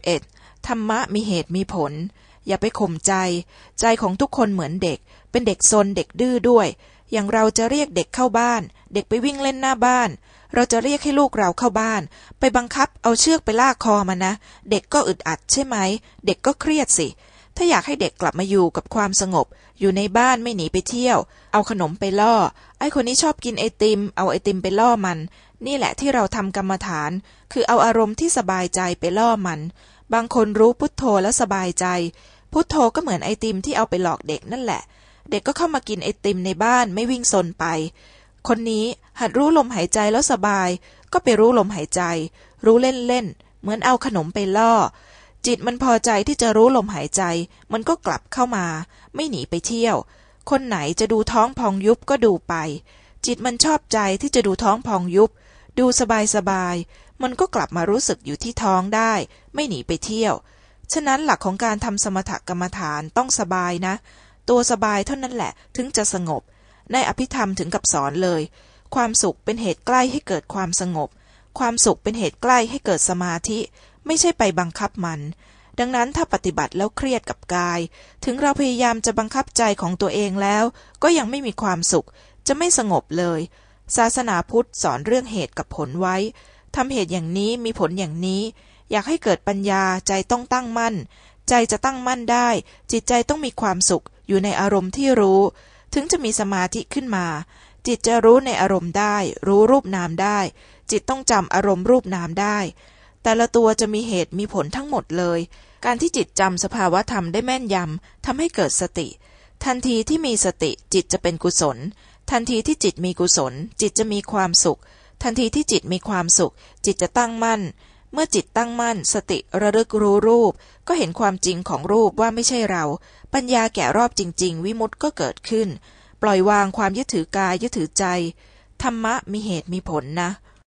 11. ธรรมะมีเหตุมีผล อย่าไปข่มใจ ใจของทุกคนเหมือนเด็ก เป็นเด็กซนเด็กดื้อด้วย อย่างเราจะเรียกเด็กเข้าบ้าน เด็กไปวิ่งเล่นหน้าบ้าน เราจะเรียกให้ลูกเราเข้าบ้าน ไปบังคับเอาเชือกไปลากคอมันนะ เด็กก็อึดอัดใช่ไหม เด็กก็เครียดสิ ถ้าอยากให้เด็กกลับมาอยู่กับความสงบ อยู่ในบ้านไม่หนีไปเที่ยว เอาขนมไปล่อ ไอ้คนนี้ชอบกินไอติม เอาไอติมไปล่อมัน นี่แหละที่เราทำกรรมฐาน คือเอาอารมณ์ที่สบายใจไปล่อมัน บางคนรู้พุทโธแล้วสบายใจ พุทโธก็เหมือนไอติมที่เอาไปหลอกเด็กนั่นแหละ เด็กก็เข้ามากินไอติมในบ้านไม่วิ่งซนไป คนนี้หัดรู้ลมหายใจแล้วสบาย ก็ไปรู้ลมหายใจ รู้เล่นเล่นๆเหมือนเอาขนมไปล่อ จิตมันพอใจที่จะรู้ลมหายใจ มันก็กลับเข้ามา ไม่หนีไปเที่ยว คนไหนจะดูท้องพองยุบก็ดูไป จิตมันชอบใจที่จะดูท้องพองยุบ ดูสบายสบายๆมันก็กลับมารู้สึกอยู่ที่ท้องได้ ไม่หนีไปเที่ยว ฉะนั้นหลักของการทำสมถกรรมฐานต้องสบายนะ ตัวสบายเท่านั้นแหละถึงจะสงบ ในอภิธรรมถึงกับสอนเลย ความสุขเป็นเหตุใกล้ให้เกิดความสงบ ความสุขเป็นเหตุใกล้ให้เกิดสมาธิ ไม่ใช่ไปบังคับมัน ดังนั้นถ้าปฏิบัติแล้วเครียดกับกาย ถึงเราพยายามจะบังคับใจของตัวเองแล้ว ก็ยังไม่มีความสุข จะไม่สงบเลย ศาสนาพุทธสอนเรื่องเหตุกับผลไว้ทำเหตุอย่างนี้มีผลอย่างนี้ อยากให้เกิดปัญญาใจต้องตั้งมั่น ใจจะตั้งมั่นได้ จิตใจต้องมีความสุขอยู่ในอารมณ์ที่รู้ ถึงจะมีสมาธิขึ้นมา จิตจะรู้ในอารมณ์ได้ รู้รูปนามได้ จิตต้องจำอารมณ์รูปนามได้ แต่ละตัวจะมีเหตุมีผลทั้งหมดเลย การที่จิตจำสภาวะธรรมได้แม่นยำทำให้เกิดสติ ทันทีที่มีสติจิตจะเป็นกุศล ทันทีที่จิตมีกุศล จิตจะมีความสุข ทันทีที่จิตมีความสุข จิตจะตั้งมั่น เมื่อจิตตั้งมั่น สติระลึกรู้รูป ก็เห็นความจริงของรูปว่าไม่ใช่เรา ปัญญาแก่รอบจริง ๆ วิมุตต์ก็เกิดขึ้น ปล่อยวางความยึดถือกายยึดถือใจ ธรรมะมีเหตุมีผลนะ